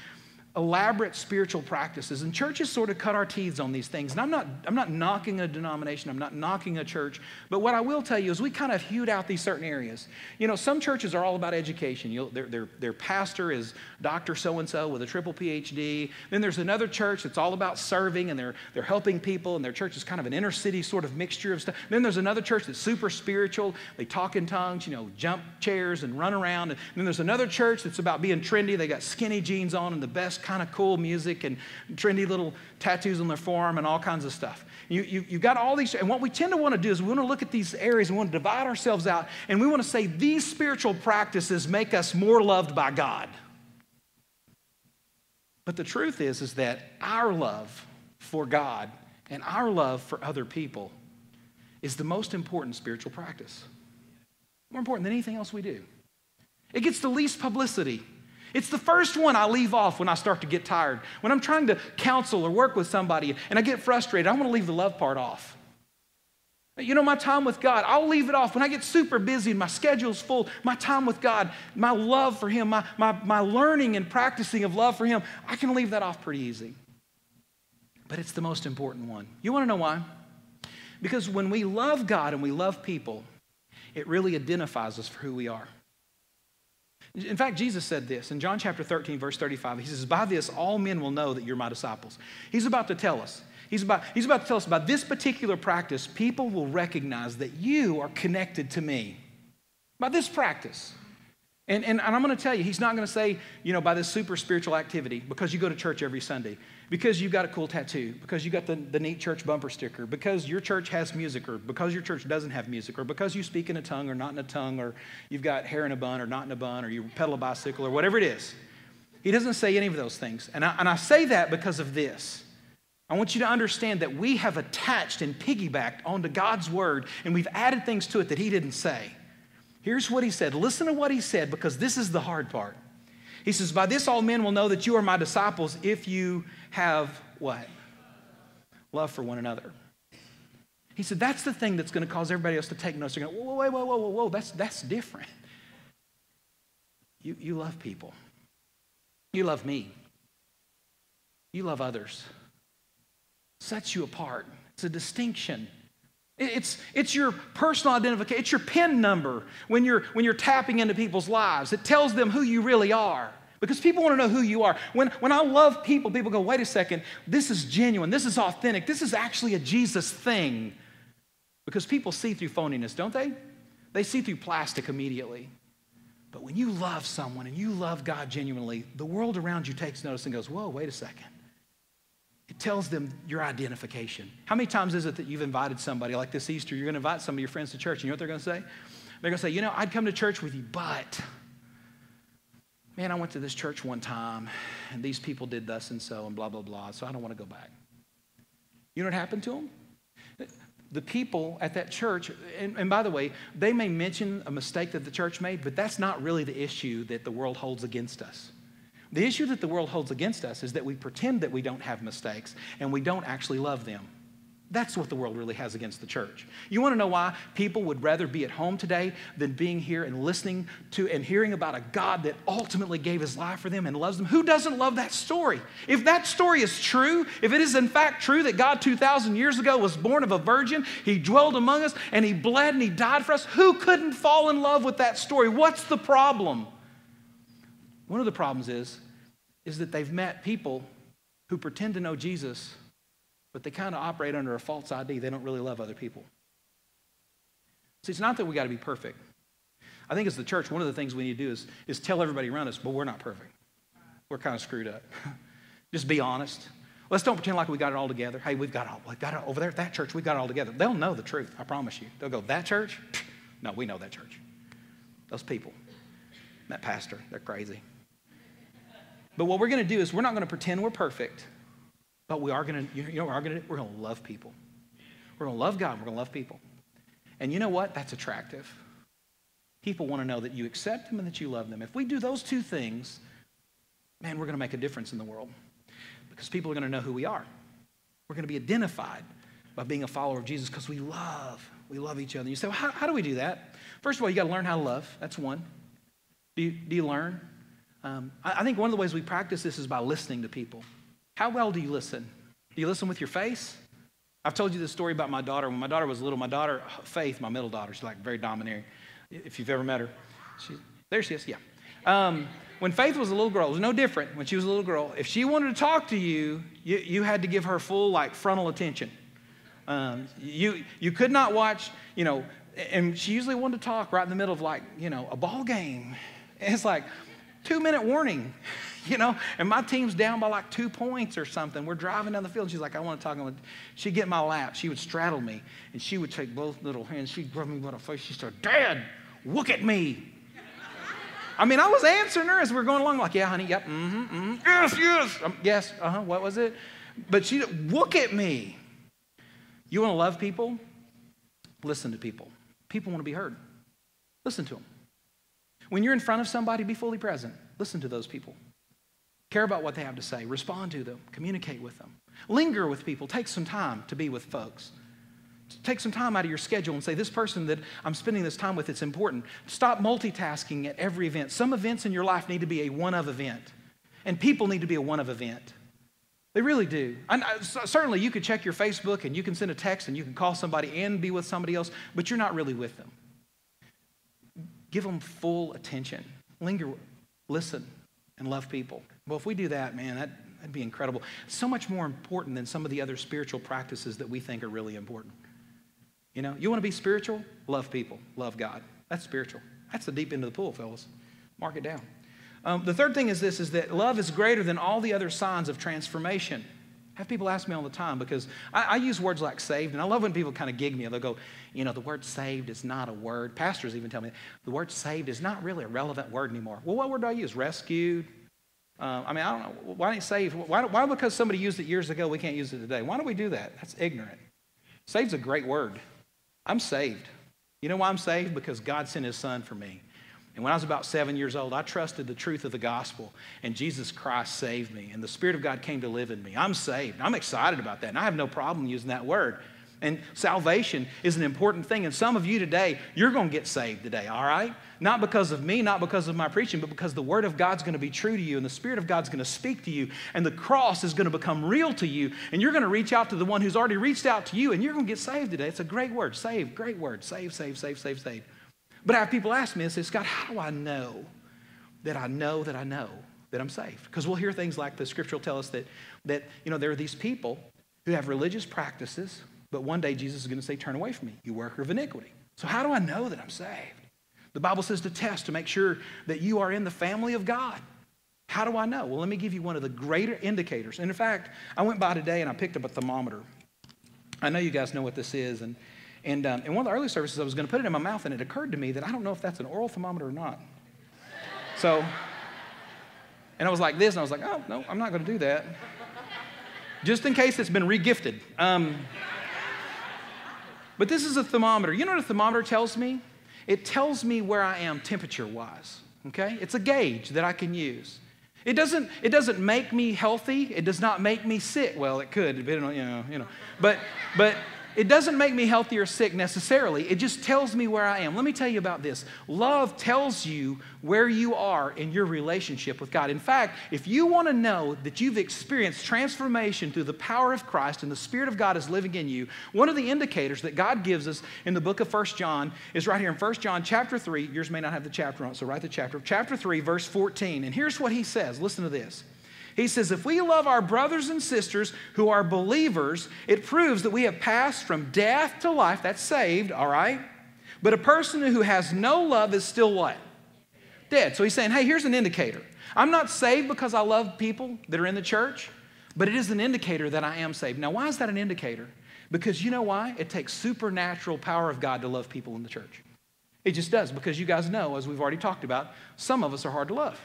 elaborate spiritual practices and churches sort of cut our teeth on these things. And i'm not i'm not knocking a denomination i'm not knocking a church but what i will tell you is we kind of hewed out these certain areas. You know some churches are all about education. You their, their, their pastor is dr so and so with a triple phd then there's another church that's all about serving and they're they're helping people and their church is kind of an inner city sort of mixture of stuff. Then there's another church that's super spiritual. They talk in tongues you know jump chairs and run around. And then there's another church that's about being trendy. They got skinny jeans on and the best kind of cool music and trendy little tattoos on their forearm and all kinds of stuff. You, you, you've got all these, and what we tend to want to do is we want to look at these areas, we want to divide ourselves out, and we want to say these spiritual practices make us more loved by God. But the truth is, is that our love for God and our love for other people is the most important spiritual practice. More important than anything else we do. It gets the least publicity. It's the first one I leave off when I start to get tired. When I'm trying to counsel or work with somebody and I get frustrated, I want to leave the love part off. You know, my time with God, I'll leave it off. When I get super busy and my schedule's full, my time with God, my love for Him, my, my, my learning and practicing of love for Him, I can leave that off pretty easy. But it's the most important one. You want to know why? Because when we love God and we love people, it really identifies us for who we are. In fact, Jesus said this in John chapter 13, verse 35. He says, By this all men will know that you're my disciples. He's about to tell us. He's about, he's about to tell us about this particular practice. People will recognize that you are connected to me. By this practice. And, and, and I'm going to tell you, he's not going to say, you know, by this super spiritual activity because you go to church every Sunday, because you've got a cool tattoo, because you got the, the neat church bumper sticker, because your church has music, or because your church doesn't have music, or because you speak in a tongue or not in a tongue, or you've got hair in a bun or not in a bun, or you pedal a bicycle, or whatever it is. He doesn't say any of those things. And I, and I say that because of this. I want you to understand that we have attached and piggybacked onto God's word, and we've added things to it that He didn't say. Here's what he said. Listen to what he said because this is the hard part. He says, By this all men will know that you are my disciples if you have what? Love for one another. He said, That's the thing that's going to cause everybody else to take notice. They're going, whoa, whoa, whoa, whoa, whoa, whoa, that's, that's different. You, you love people. You love me. You love others. Sets you apart. It's a distinction. It's, it's your personal identification, it's your PIN number when you're, when you're tapping into people's lives. It tells them who you really are. Because people want to know who you are. When, when I love people, people go, wait a second, this is genuine, this is authentic, this is actually a Jesus thing. Because people see through phoniness, don't they? They see through plastic immediately. But when you love someone and you love God genuinely, the world around you takes notice and goes, whoa, wait a second. It tells them your identification. How many times is it that you've invited somebody, like this Easter, you're going to invite some of your friends to church, and you know what they're going to say? They're going to say, You know, I'd come to church with you, but man, I went to this church one time, and these people did thus and so, and blah, blah, blah, so I don't want to go back. You know what happened to them? The people at that church, and, and by the way, they may mention a mistake that the church made, but that's not really the issue that the world holds against us. The issue that the world holds against us is that we pretend that we don't have mistakes and we don't actually love them. That's what the world really has against the church. You want to know why people would rather be at home today than being here and listening to and hearing about a God that ultimately gave his life for them and loves them? Who doesn't love that story? If that story is true, if it is in fact true that God 2,000 years ago was born of a virgin, he dwelled among us, and he bled and he died for us, who couldn't fall in love with that story? What's the problem? One of the problems is is that they've met people who pretend to know Jesus, but they kind of operate under a false ID. They don't really love other people. See, it's not that we got to be perfect. I think as the church, one of the things we need to do is, is tell everybody around us, but we're not perfect. We're kind of screwed up. (laughs) Just be honest. Let's don't pretend like we got it all together. Hey, we've got it all, We've got it over there at that church, we got it all together. They'll know the truth, I promise you. They'll go, that church? (laughs) No, we know that church. Those people, that pastor, they're crazy. But what we're going to do is we're not going to pretend we're perfect, but we are going to, you know, we are going to, we're going to love people. We're going to love God. We're going to love people. And you know what? That's attractive. People want to know that you accept them and that you love them. If we do those two things, man, we're going to make a difference in the world because people are going to know who we are. We're going to be identified by being a follower of Jesus because we love. We love each other. You say, well, how, how do we do that? First of all, you got to learn how to love. That's one. Do you, do you learn? Um, I, I think one of the ways we practice this is by listening to people. How well do you listen? Do you listen with your face? I've told you this story about my daughter. When my daughter was little, my daughter, Faith, my middle daughter, she's like very domineering. If you've ever met her, she, there she is, yeah. Um, when Faith was a little girl, it was no different when she was a little girl. If she wanted to talk to you, you, you had to give her full, like, frontal attention. Um, you, you could not watch, you know, and she usually wanted to talk right in the middle of, like, you know, a ball game. And (laughs) it's like, two minute warning, (laughs) you know, and my team's down by like two points or something. We're driving down the field. She's like, I want to talk. She'd get in my lap. She would straddle me, and she would take both little hands. She'd rub me by the face. She'd start, Dad, look at me. (laughs) I mean, I was answering her as we were going along, like, yeah, honey, yep, mm-hmm, mm-hmm, yes, yes, um, yes, uh-huh, what was it? But she, look at me. You want to love people? Listen to people. People want to be heard. Listen to them. When you're in front of somebody, be fully present. Listen to those people. Care about what they have to say. Respond to them. Communicate with them. Linger with people. Take some time to be with folks. Take some time out of your schedule and say, This person that I'm spending this time with, it's important. Stop multitasking at every event. Some events in your life need to be a one of event, and people need to be a one of event. They really do. And uh, certainly, you could check your Facebook and you can send a text and you can call somebody and be with somebody else, but you're not really with them. Give them full attention. Linger, listen, and love people. Well, if we do that, man, that, that'd be incredible. So much more important than some of the other spiritual practices that we think are really important. You know, you want to be spiritual? Love people, love God. That's spiritual. That's the deep end of the pool, fellas. Mark it down. Um, the third thing is this: is that love is greater than all the other signs of transformation. Have people ask me all the time because I, I, use words like saved, and I love when people kind of gig me. They'll go, you know, the word saved is not a word. Pastors even tell me the word saved is not really a relevant word anymore. Well, what word do I use? Rescued? Uh, I mean, I don't know. Why ain't saved? Why, why because somebody used it years ago, we can't use it today? Why don't we do that? That's ignorant. Saved's a great word. I'm saved. You know why I'm saved? Because God sent his son for me. And when I was about seven years old, I trusted the truth of the gospel, and Jesus Christ saved me, and the Spirit of God came to live in me. I'm saved. I'm excited about that, and I have no problem using that word. And salvation is an important thing. And some of you today, you're going to get saved today, all right? Not because of me, not because of my preaching, but because the Word of God's going to be true to you, and the Spirit of God's going to speak to you, and the cross is going to become real to you, and you're going to reach out to the one who's already reached out to you, and you're going to get saved today. It's a great word. Save, great word. Save, save, save, save, save. But I have people ask me and say, Scott, how do I know that I know that I know that I'm saved? Because we'll hear things like the scripture will tell us that, that you know, there are these people who have religious practices but one day Jesus is going to say, Turn away from me, you worker of iniquity. So, how do I know that I'm saved? The Bible says to test to make sure that you are in the family of God. How do I know? Well, let me give you one of the greater indicators. And in fact, I went by today and I picked up a thermometer. I know you guys know what this is. And, and um, in one of the early services, I was going to put it in my mouth, and it occurred to me that I don't know if that's an oral thermometer or not. So, and I was like this, and I was like, oh, no, I'm not going to do that. Just in case it's been regifted. Um, but this is a thermometer. You know what a thermometer tells me? It tells me where I am temperature wise. Okay? It's a gauge that I can use. It doesn't, it doesn't make me healthy. It does not make me sick. Well, it could, you know, you know. But, but it doesn't make me healthy or sick necessarily. It just tells me where I am. Let me tell you about this. Love tells you where you are in your relationship with God. In fact, if you want to know that you've experienced transformation through the power of Christ and the Spirit of God is living in you, one of the indicators that God gives us in the book of First John is right here in First John chapter 3. Yours may not have the chapter on it, so write the chapter. Chapter 3, verse 14. And here's what he says. Listen to this. He says, if we love our brothers and sisters who are believers, it proves that we have passed from death to life. That's saved, all right? But a person who has no love is still what? Dead. So he's saying, hey, here's an indicator. I'm not saved because I love people that are in the church, but it is an indicator that I am saved. Now, why is that an indicator? Because you know why? It takes supernatural power of God to love people in the church. It just does, because you guys know, as we've already talked about, some of us are hard to love.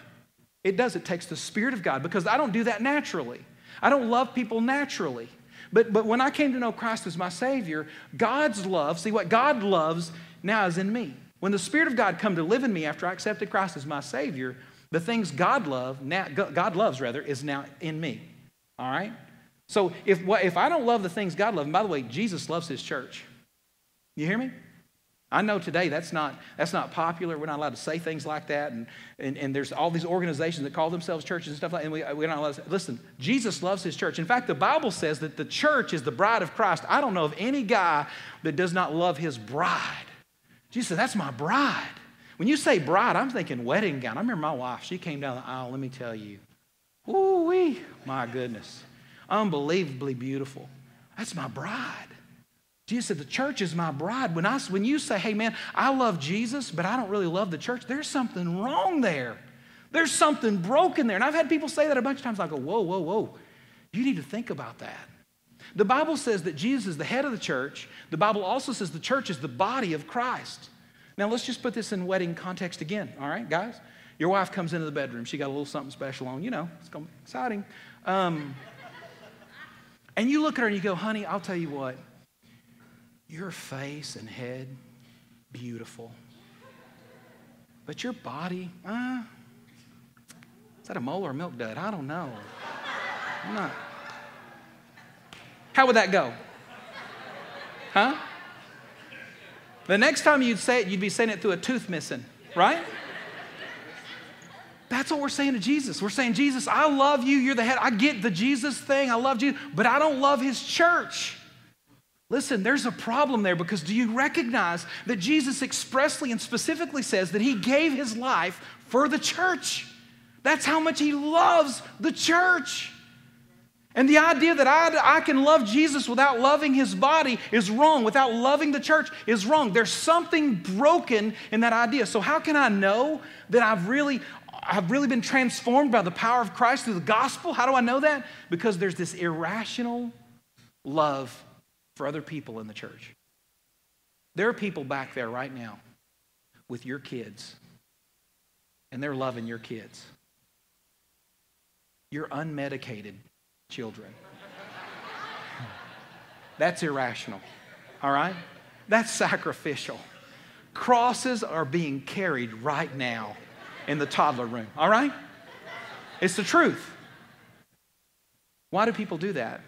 It does. It takes the Spirit of God because I don't do that naturally. I don't love people naturally. But, but when I came to know Christ as my Savior, God's love, see what God loves now is in me. When the Spirit of God come to live in me after I accepted Christ as my Savior, the things God love, now, God loves rather, is now in me. All right? So if, what if I don't love the things God loves, by the way, Jesus loves his church. You hear me? I know today that's not, that's not popular. We're not allowed to say things like that. And, and, and there's all these organizations that call themselves churches and stuff like that. And we, we're not allowed to say, listen, Jesus loves his church. In fact, the Bible says that the church is the bride of Christ. I don't know of any guy that does not love his bride. Jesus said, that's my bride. When you say bride, I'm thinking wedding gown. I remember my wife, she came down the aisle, let me tell you. Ooh wee, my goodness. Unbelievably beautiful. That's my bride. Jesus said, The church is my bride. When, I, when you say, Hey, man, I love Jesus, but I don't really love the church, there's something wrong there. There's something broken there. And I've had people say that a bunch of times. I go, Whoa, whoa, whoa. You need to think about that. The Bible says that Jesus is the head of the church. The Bible also says the church is the body of Christ. Now, let's just put this in wedding context again, all right, guys? Your wife comes into the bedroom. She got a little something special on. You know, it's going to be exciting. Um, and you look at her and you go, honey, I'll tell you what, your face and head, beautiful. But your body, uh, is that a mole or a milk dud? I don't know. I'm not. How would that go? Huh? The next time you'd say it, you'd be saying it through a tooth missing, right? That's what we're saying to Jesus. We're saying, Jesus, I love you. You're the head. I get the Jesus thing. I love you, but I don't love his church. Listen, there's a problem there because do you recognize that Jesus expressly and specifically says that he gave his life for the church? That's how much he loves the church. And the idea that I, I can love Jesus without loving his body is wrong, without loving the church is wrong. There's something broken in that idea. So, how can I know that I've really, I've really been transformed by the power of Christ through the gospel? How do I know that? Because there's this irrational love for other people in the church. There are people back there right now with your kids, and they're loving your kids. Your unmedicated children. That's irrational, all right? That's sacrificial. Crosses are being carried right now in the toddler room, all right? It's the truth. Why do people do that?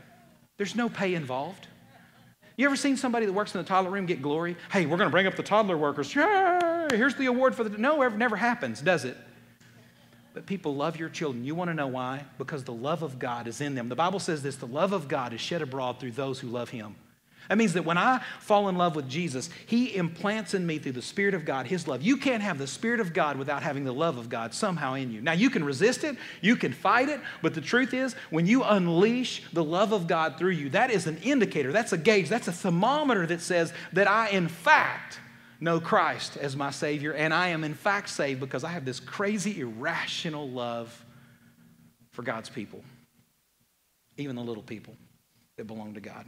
There's no pay involved. You ever seen somebody that works in the toddler room get glory? Hey, we're going to bring up the toddler workers. Yay! Here's the award for the. No, it never happens, does it? But people love your children. You want to know why? Because the love of God is in them. The Bible says this the love of God is shed abroad through those who love Him. That means that when I fall in love with Jesus, He implants in me through the Spirit of God His love. You can't have the Spirit of God without having the love of God somehow in you. Now, you can resist it, you can fight it, but the truth is, when you unleash the love of God through you, that is an indicator, that's a gauge, that's a thermometer that says that I, in fact, know Christ as my Savior, and I am, in fact, saved because I have this crazy, irrational love for God's people, even the little people that belong to God.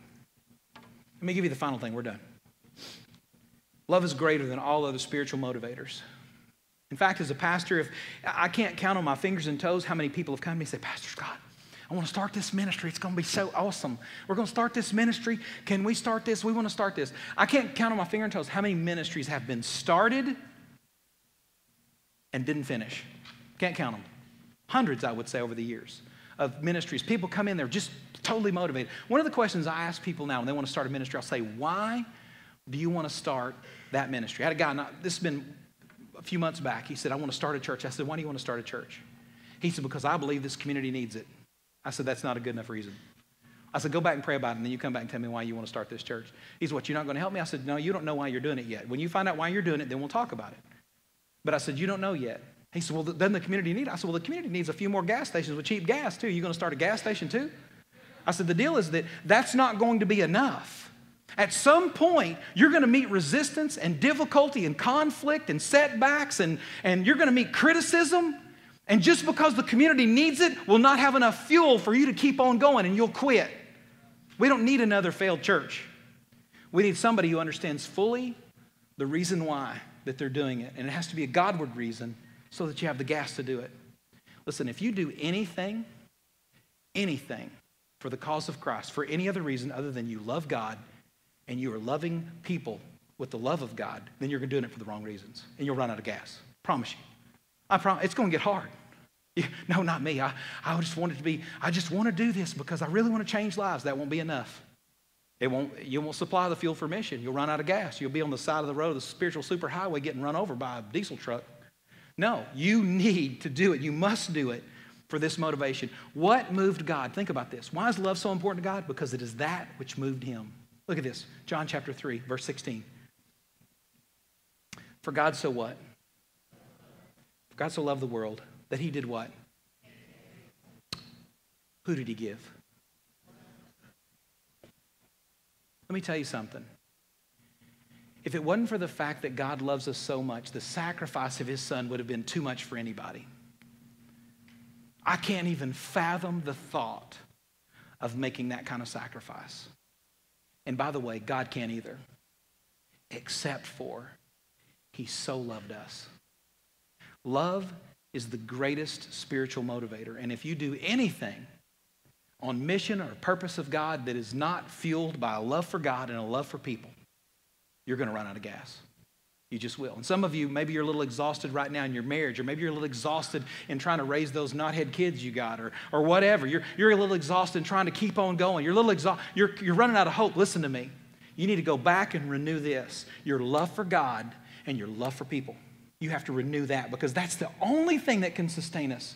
Let me give you the final thing. We're done. Love is greater than all other spiritual motivators. In fact, as a pastor, if I can't count on my fingers and toes how many people have come to me and say, Pastor Scott, I want to start this ministry. It's going to be so awesome. We're going to start this ministry. Can we start this? We want to start this. I can't count on my finger and toes how many ministries have been started and didn't finish. Can't count them. Hundreds, I would say, over the years of ministries. People come in, they're just totally motivated. One of the questions I ask people now when they want to start a ministry, I'll say, Why do you want to start that ministry? I had a guy, this has been a few months back. He said, I want to start a church. I said, Why do you want to start a church? He said, Because I believe this community needs it. I said, That's not a good enough reason. I said, Go back and pray about it, and then you come back and tell me why you want to start this church. He said, What, you're not going to help me? I said, No, you don't know why you're doing it yet. When you find out why you're doing it, then we'll talk about it. But I said, You don't know yet. He said, Well, then the community need it. I said, Well, the community needs a few more gas stations with cheap gas, too. You're going to start a gas station, too? I said, the deal is that that's not going to be enough. At some point, you're going to meet resistance and difficulty and conflict and setbacks, and, and you're going to meet criticism. And just because the community needs it will not have enough fuel for you to keep on going and you'll quit. We don't need another failed church. We need somebody who understands fully the reason why that they're doing it. And it has to be a Godward reason so that you have the gas to do it. Listen, if you do anything, anything for the cause of Christ for any other reason other than you love God and you are loving people with the love of God, then you're doing it for the wrong reasons and you'll run out of gas. Promise you. I promise it's going to get hard. no, not me. I, I just want it to be, I just want to do this because I really want to change lives. That won't be enough. It won't, you won't supply the fuel for mission. You'll run out of gas. You'll be on the side of the road, the spiritual superhighway, getting run over by a diesel truck. No, you need to do it. You must do it for this motivation. What moved God? Think about this. Why is love so important to God? Because it is that which moved him. Look at this John chapter 3, verse 16. For God so what? For God so loved the world that he did what? Who did he give? Let me tell you something. If it wasn't for the fact that God loves us so much, the sacrifice of his son would have been too much for anybody. I can't even fathom the thought of making that kind of sacrifice. And by the way, God can't either, except for he so loved us. Love is the greatest spiritual motivator. And if you do anything on mission or purpose of God that is not fueled by a love for God and a love for people, you're going to run out of gas. You just will. And some of you, maybe you're a little exhausted right now in your marriage, or maybe you're a little exhausted in trying to raise those knothead kids you got, or, or whatever. You're, you're a little exhausted in trying to keep on going. You're a little exhausted. You're, you're running out of hope. Listen to me. You need to go back and renew this your love for God and your love for people. You have to renew that because that's the only thing that can sustain us.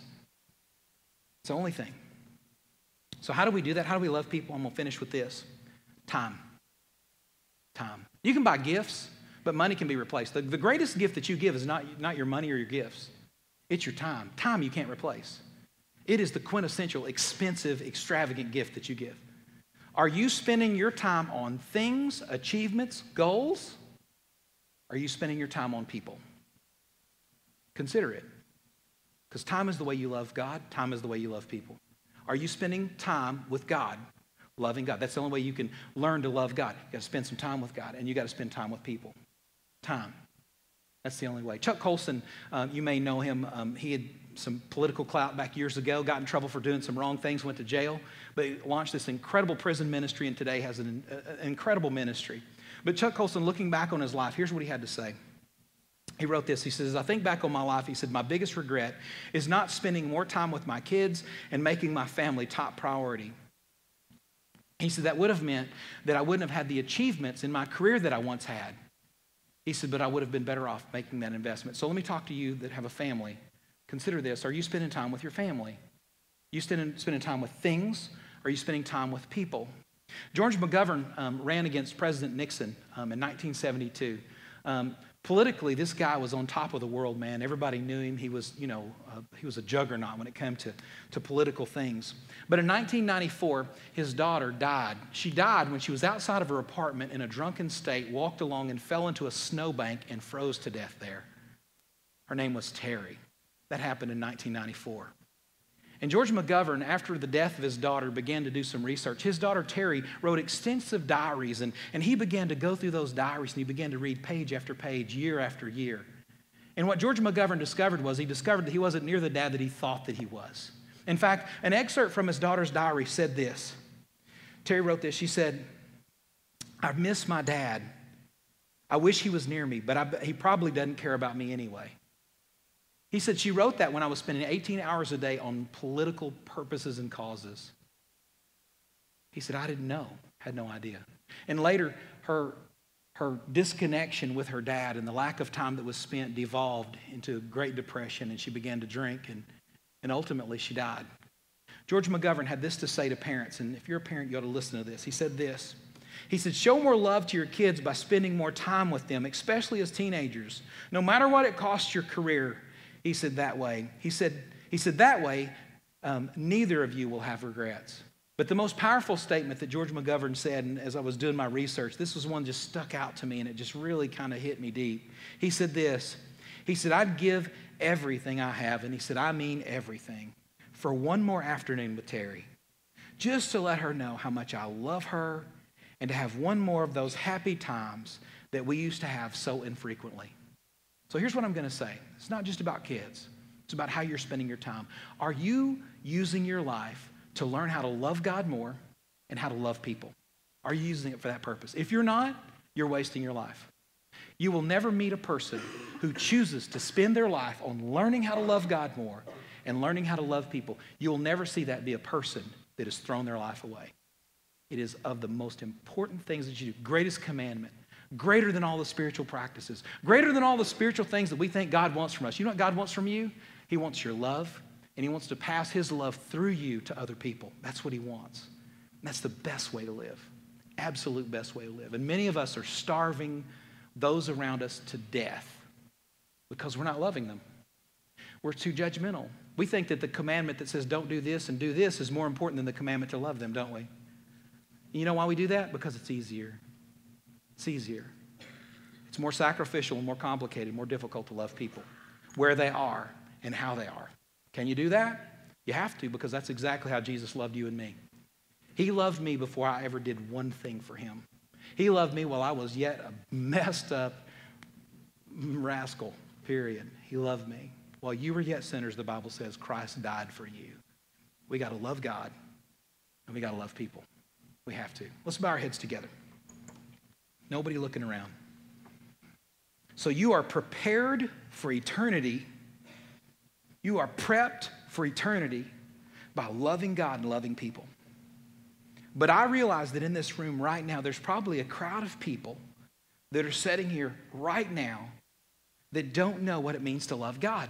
It's the only thing. So, how do we do that? How do we love people? I'm going to finish with this time. Time. You can buy gifts, but money can be replaced. The, the greatest gift that you give is not, not your money or your gifts, it's your time. Time you can't replace. It is the quintessential, expensive, extravagant gift that you give. Are you spending your time on things, achievements, goals? Are you spending your time on people? Consider it. Because time is the way you love God, time is the way you love people. Are you spending time with God, loving God? That's the only way you can learn to love God. You got to spend some time with God, and you got to spend time with people. Time. That's the only way. Chuck Colson, um, you may know him. Um, he had some political clout back years ago, got in trouble for doing some wrong things, went to jail, but he launched this incredible prison ministry, and today has an, uh, an incredible ministry. But Chuck Colson, looking back on his life, here's what he had to say. He wrote this. He says, I think back on my life, he said, my biggest regret is not spending more time with my kids and making my family top priority. He said, that would have meant that I wouldn't have had the achievements in my career that I once had. He said, but I would have been better off making that investment. So let me talk to you that have a family. Consider this. Are you spending time with your family? You spending, spending time with things? Or are you spending time with people? George McGovern um, ran against President Nixon um, in 1972. Um, politically, this guy was on top of the world, man. Everybody knew him. He was, you know, uh, he was a juggernaut when it came to, to political things. But in 1994, his daughter died. She died when she was outside of her apartment in a drunken state, walked along and fell into a snowbank and froze to death there. Her name was Terry. That happened in 1994. And George McGovern, after the death of his daughter, began to do some research. His daughter Terry wrote extensive diaries, and, and he began to go through those diaries and he began to read page after page, year after year. And what George McGovern discovered was he discovered that he wasn't near the dad that he thought that he was. In fact, an excerpt from his daughter's diary said this Terry wrote this. She said, I miss my dad. I wish he was near me, but I, he probably doesn't care about me anyway. He said she wrote that when I was spending 18 hours a day on political purposes and causes. He said, I didn't know, had no idea. And later, her, her disconnection with her dad and the lack of time that was spent devolved into Great Depression, and she began to drink, and, and ultimately she died. George McGovern had this to say to parents, and if you're a parent, you ought to listen to this. He said this. He said, Show more love to your kids by spending more time with them, especially as teenagers. No matter what it costs your career, he said, that way. He said, he said that way, um, neither of you will have regrets. But the most powerful statement that George McGovern said, and as I was doing my research, this was one just stuck out to me and it just really kind of hit me deep. He said this He said, I'd give everything I have, and he said, I mean everything, for one more afternoon with Terry, just to let her know how much I love her and to have one more of those happy times that we used to have so infrequently. So here's what I'm going to say it's not just about kids, it's about how you're spending your time. Are you using your life to learn how to love God more and how to love people? Are you using it for that purpose? If you're not, you're wasting your life. You will never meet a person who chooses to spend their life on learning how to love God more and learning how to love people. You will never see that be a person that has thrown their life away. It is of the most important things that you do. Greatest commandment, greater than all the spiritual practices, greater than all the spiritual things that we think God wants from us. You know what God wants from you? He wants your love, and He wants to pass His love through you to other people. That's what He wants. And that's the best way to live, absolute best way to live. And many of us are starving those around us to death because we're not loving them. We're too judgmental. We think that the commandment that says don't do this and do this is more important than the commandment to love them, don't we? You know why we do that? Because it's easier. It's easier. It's more sacrificial and more complicated, more difficult to love people where they are and how they are. Can you do that? You have to because that's exactly how Jesus loved you and me. He loved me before I ever did one thing for him. He loved me while I was yet a messed up rascal, period. He loved me. While you were yet sinners, the Bible says Christ died for you. We got to love God and we got to love people. We have to. Let's bow our heads together. Nobody looking around. So you are prepared for eternity. You are prepped for eternity by loving God and loving people. But I realize that in this room right now, there's probably a crowd of people that are sitting here right now that don't know what it means to love God.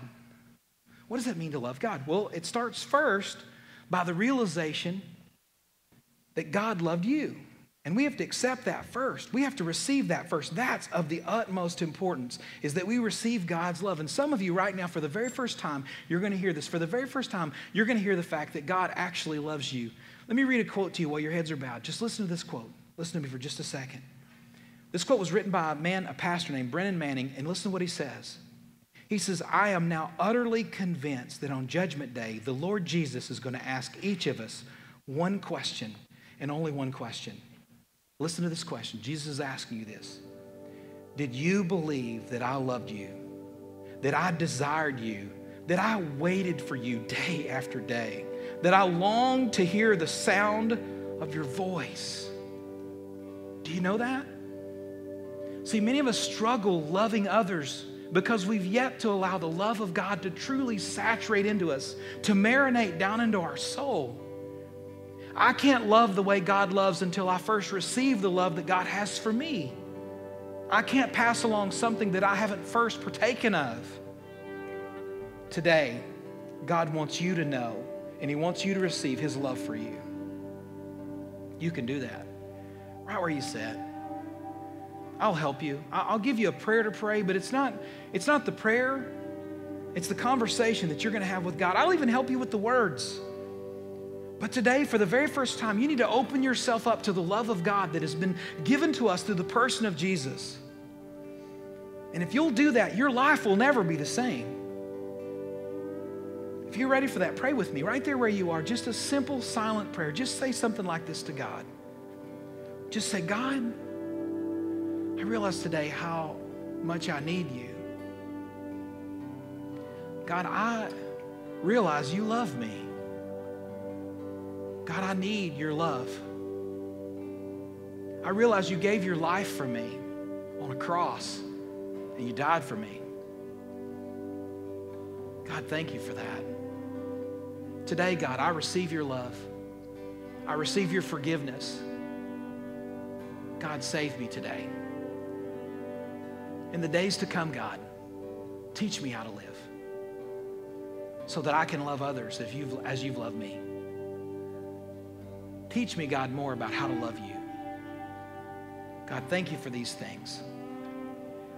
What does that mean to love God? Well, it starts first by the realization that God loved you. And we have to accept that first. We have to receive that first. That's of the utmost importance, is that we receive God's love. And some of you right now, for the very first time, you're going to hear this. For the very first time, you're going to hear the fact that God actually loves you. Let me read a quote to you while your heads are bowed. Just listen to this quote. Listen to me for just a second. This quote was written by a man, a pastor named Brennan Manning, and listen to what he says. He says, I am now utterly convinced that on Judgment Day, the Lord Jesus is going to ask each of us one question and only one question. Listen to this question. Jesus is asking you this Did you believe that I loved you, that I desired you, that I waited for you day after day, that I longed to hear the sound of your voice? Do you know that? See, many of us struggle loving others because we've yet to allow the love of God to truly saturate into us, to marinate down into our soul. I can't love the way God loves until I first receive the love that God has for me. I can't pass along something that I haven't first partaken of. Today, God wants you to know and He wants you to receive His love for you. You can do that right where you sit. I'll help you. I'll give you a prayer to pray, but it's not, it's not the prayer, it's the conversation that you're going to have with God. I'll even help you with the words. But today, for the very first time, you need to open yourself up to the love of God that has been given to us through the person of Jesus. And if you'll do that, your life will never be the same. If you're ready for that, pray with me right there where you are. Just a simple, silent prayer. Just say something like this to God. Just say, God, I realize today how much I need you. God, I realize you love me. God, I need your love. I realize you gave your life for me on a cross and you died for me. God, thank you for that. Today, God, I receive your love. I receive your forgiveness. God, save me today. In the days to come, God, teach me how to live so that I can love others as you've, as you've loved me. Teach me, God, more about how to love you. God, thank you for these things.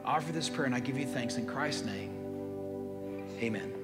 I offer this prayer and I give you thanks in Christ's name. Amen.